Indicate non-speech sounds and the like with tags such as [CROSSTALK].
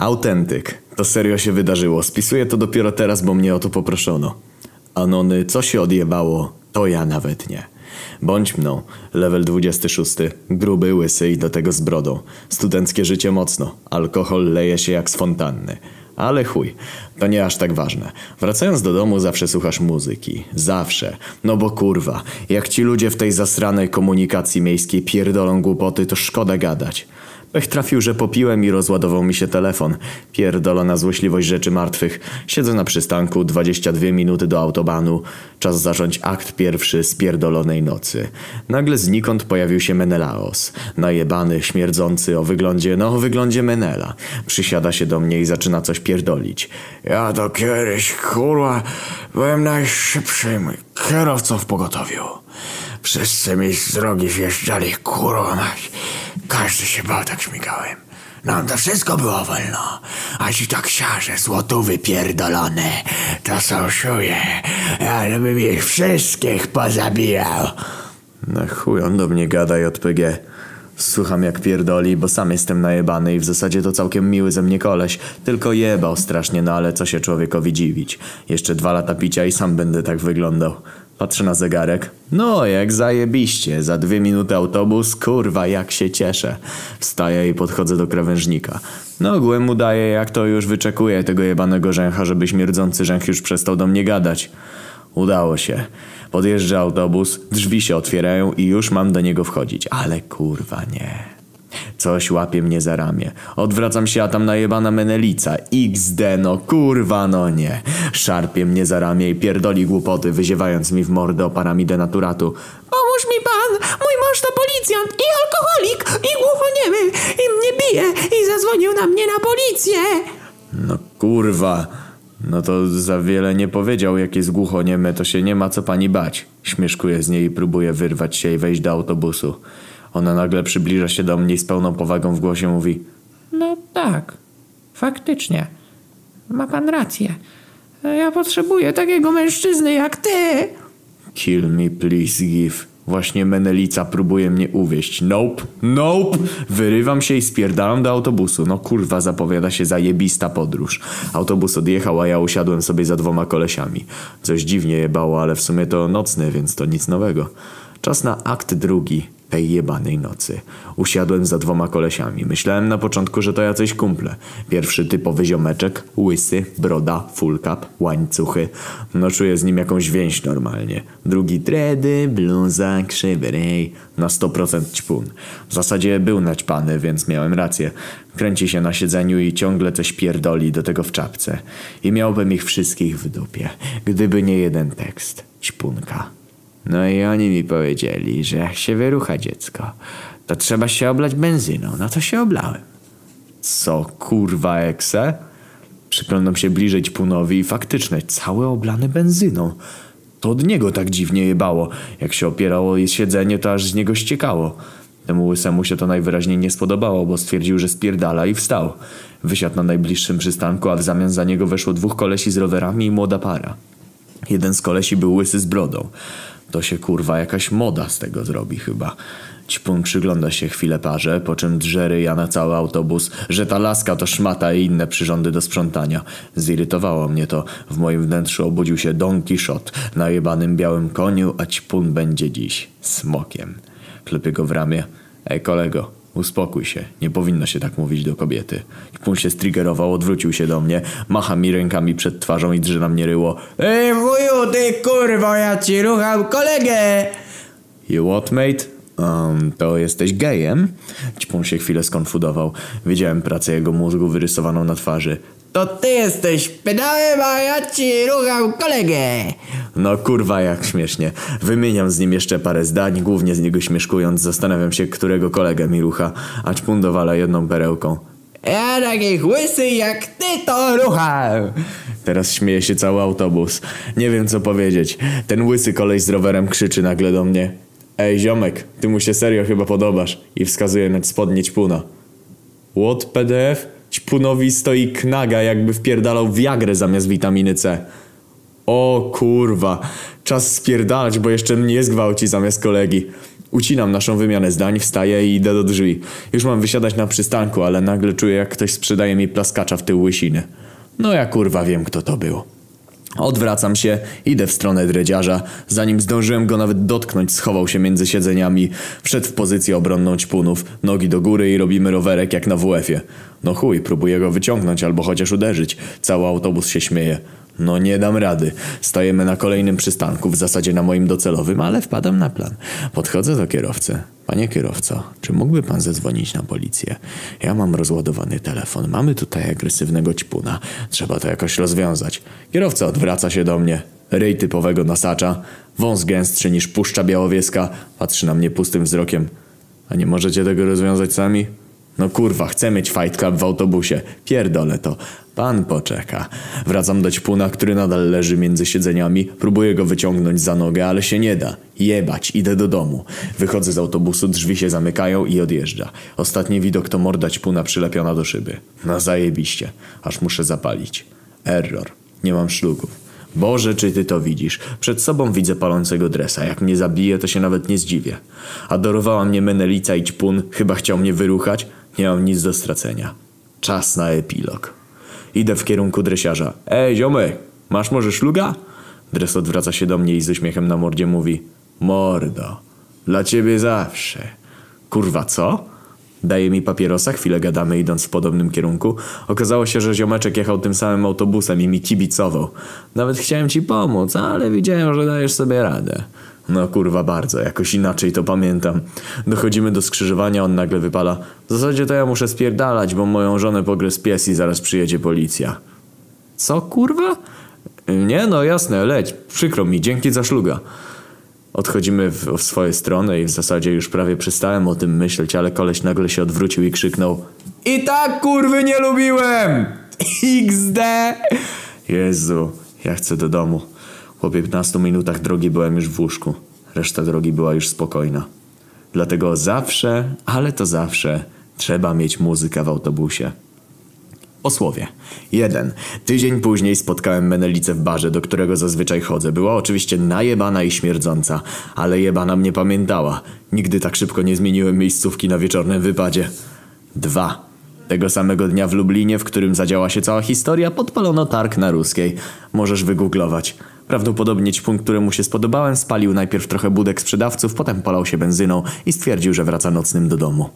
Autentyk. To serio się wydarzyło. Spisuję to dopiero teraz, bo mnie o to poproszono. Anony, co się odjebało, to ja nawet nie. Bądź mną. Level 26. Gruby, łysy i do tego z brodą. Studenckie życie mocno. Alkohol leje się jak z fontanny. Ale chuj, to nie aż tak ważne. Wracając do domu zawsze słuchasz muzyki. Zawsze. No bo kurwa, jak ci ludzie w tej zasranej komunikacji miejskiej pierdolą głupoty, to szkoda gadać. Pech trafił, że popiłem i rozładował mi się telefon. Pierdolona złośliwość rzeczy martwych. Siedzę na przystanku, 22 minuty do autobanu. Czas zacząć akt pierwszy z pierdolonej nocy. Nagle znikąd pojawił się Menelaos. Najebany, śmierdzący, o wyglądzie, no o wyglądzie Menela. Przysiada się do mnie i zaczyna coś pierdolić. Ja to kiedyś, kurwa, byłem najszybszym kierowcą w pogotowiu. Wszyscy mi z drogi wjeżdżali, kurwa mać. Każdy się bał, tak śmigałem. Nam to wszystko było wolno. A ci taksiarze, złotówy pierdolone, to są szuje. Ale bym ich wszystkich pozabijał. Na chuj on do mnie gada JPG. Słucham jak pierdoli, bo sam jestem najebany i w zasadzie to całkiem miły ze mnie koleś. Tylko jebał strasznie, no ale co się człowiekowi dziwić. Jeszcze dwa lata picia i sam będę tak wyglądał. Patrzę na zegarek. No, jak zajebiście. Za dwie minuty autobus, kurwa, jak się cieszę. Wstaję i podchodzę do krawężnika. No, ogółem mu daję, jak to już wyczekuję tego jebanego rzęcha, żeby śmierdzący rzęch już przestał do mnie gadać. Udało się. Podjeżdża autobus, drzwi się otwierają i już mam do niego wchodzić. Ale kurwa nie. Coś łapie mnie za ramię. Odwracam się, a tam najebana menelica. XD, no kurwa, no nie. Szarpie mnie za ramię i pierdoli głupoty, wyziewając mi w mordę oparami denaturatu. Pomóż mi pan! Mój mąż to policjant i alkoholik i głuchoniemy i mnie bije i zadzwonił na mnie na policję! No kurwa. No to za wiele nie powiedział, jak jest głuchoniemy, to się nie ma co pani bać. Śmieszkuję z niej i próbuję wyrwać się i wejść do autobusu. Ona nagle przybliża się do mnie i z pełną powagą w głosie mówi No tak, faktycznie. Ma pan rację. Ja potrzebuję takiego mężczyzny jak ty. Kill me please give. Właśnie Menelica próbuje mnie uwieść. Nope, nope. Wyrywam się i spierdalam do autobusu. No kurwa, zapowiada się zajebista podróż. Autobus odjechał, a ja usiadłem sobie za dwoma kolesiami. Coś dziwnie jebało, ale w sumie to nocny, więc to nic nowego. Czas na akt drugi tej jebanej nocy. Usiadłem za dwoma kolesiami. Myślałem na początku, że to jacyś kumple. Pierwszy typowy ziomeczek, łysy, broda, full cap, łańcuchy. No czuję z nim jakąś więź normalnie. Drugi tredy, bluza, krzywy rej. Na 100% ćpun. W zasadzie był naćpany, więc miałem rację. Kręci się na siedzeniu i ciągle coś pierdoli do tego w czapce. I miałbym ich wszystkich w dupie. Gdyby nie jeden tekst. Ćpunka. No i oni mi powiedzieli, że jak się wyrucha dziecko, to trzeba się oblać benzyną. No to się oblałem. Co, kurwa ekse? Przyglądam się bliżej ćpunowi i faktycznie cały oblany benzyną. To od niego tak dziwnie jebało. Jak się opierało jej siedzenie, to aż z niego ściekało. Temu łysemu się to najwyraźniej nie spodobało, bo stwierdził, że spierdala i wstał. Wysiadł na najbliższym przystanku, a w zamian za niego weszło dwóch kolesi z rowerami i młoda para. Jeden z kolesi był łysy z brodą. To się kurwa jakaś moda z tego zrobi chyba. Ćpun przygląda się chwilę parze, po czym drzery ja na cały autobus, że ta laska to szmata i inne przyrządy do sprzątania. Zirytowało mnie to. W moim wnętrzu obudził się Don Quixote na jebanym białym koniu, a ćpun będzie dziś smokiem. Klepie go w ramię. Ej kolego, Uspokój się, nie powinno się tak mówić do kobiety. Pun się striggerował, odwrócił się do mnie, macha mi rękami przed twarzą i drze na mnie ryło. Ej wuju, ty kurwo, ja ci rucham kolegę! You what, mate? Um, to jesteś gejem? Ćpun się chwilę skonfudował. Widziałem pracę jego mózgu wyrysowaną na twarzy. To ty jesteś pedałem, a ja ci rucham kolegę! No kurwa jak śmiesznie. Wymieniam z nim jeszcze parę zdań, głównie z niego śmieszkując. Zastanawiam się, którego kolegę mi rucha, a ćpun dowala jedną perełką. Ja takich łysy jak ty to rucham! Teraz śmieje się cały autobus. Nie wiem co powiedzieć. Ten łysy koleś z rowerem krzyczy nagle do mnie. Ej ziomek, ty mu się serio chyba podobasz. I wskazuje na spodnie ćpuna. What PDF? Ćpunowi stoi knaga jakby wpierdalał wiagrę zamiast witaminy C. O kurwa, czas spierdalać, bo jeszcze mnie zgwałci zamiast kolegi. Ucinam naszą wymianę zdań, wstaję i idę do drzwi. Już mam wysiadać na przystanku, ale nagle czuję jak ktoś sprzedaje mi plaskacza w tył łysiny. No ja kurwa wiem kto to był. Odwracam się, idę w stronę dredziarza. Zanim zdążyłem go nawet dotknąć, schował się między siedzeniami. Wszedł w pozycję obronną ćpunów, nogi do góry i robimy rowerek jak na WF-ie. No chuj, próbuję go wyciągnąć albo chociaż uderzyć. Cały autobus się śmieje. No nie dam rady. Stajemy na kolejnym przystanku, w zasadzie na moim docelowym, ale wpadam na plan. Podchodzę do kierowcy. Panie kierowco, czy mógłby pan zadzwonić na policję? Ja mam rozładowany telefon. Mamy tutaj agresywnego ćpuna. Trzeba to jakoś rozwiązać. Kierowca odwraca się do mnie. Ryj typowego nasacza. Wąs gęstszy niż puszcza białowieska. Patrzy na mnie pustym wzrokiem. A nie możecie tego rozwiązać sami? No kurwa, chcę mieć fight club w autobusie. Pierdolę to. Pan poczeka. Wracam do ćpuna, który nadal leży między siedzeniami. Próbuję go wyciągnąć za nogę, ale się nie da. Jebać, idę do domu. Wychodzę z autobusu, drzwi się zamykają i odjeżdża. Ostatni widok to morda ćpuna przylepiona do szyby. No zajebiście. Aż muszę zapalić. Error. Nie mam szlugów. Boże, czy ty to widzisz? Przed sobą widzę palącego dresa. Jak mnie zabije, to się nawet nie zdziwię. Adorowała mnie Menelica i ćpun. Chyba chciał mnie wyruchać. Nie mam nic do stracenia. Czas na epilog. Idę w kierunku dresiarza. Ej, ziomek, masz może szluga? Dres odwraca się do mnie i z uśmiechem na mordzie mówi. Mordo, dla ciebie zawsze. Kurwa, co? Daje mi papierosa, chwilę gadamy idąc w podobnym kierunku. Okazało się, że ziomeczek jechał tym samym autobusem i mi kibicował. Nawet chciałem ci pomóc, ale widziałem, że dajesz sobie radę. No kurwa bardzo, jakoś inaczej to pamiętam. Dochodzimy do skrzyżowania, on nagle wypala. W zasadzie to ja muszę spierdalać, bo moją żonę pogryzł pies i zaraz przyjedzie policja. Co kurwa? Nie no jasne, leć. Przykro mi, dzięki za szluga. Odchodzimy w, w swoje strony i w zasadzie już prawie przestałem o tym myśleć, ale koleś nagle się odwrócił i krzyknął I tak kurwy nie lubiłem! [LAUGHS] XD! Jezu, ja chcę do domu. Po 15 minutach drogi byłem już w łóżku. Reszta drogi była już spokojna. Dlatego zawsze, ale to zawsze, trzeba mieć muzykę w autobusie. O słowie. Jeden. Tydzień później spotkałem Menelicę w barze, do którego zazwyczaj chodzę. Była oczywiście najebana i śmierdząca, ale jebana mnie pamiętała. Nigdy tak szybko nie zmieniłem miejscówki na wieczornym wypadzie. Dwa. Tego samego dnia w Lublinie, w którym zadziała się cała historia, podpalono targ na Ruskiej. Możesz wygooglować. Prawdopodobnie ćpun, któremu się spodobałem, spalił najpierw trochę budek sprzedawców, potem polał się benzyną i stwierdził, że wraca nocnym do domu.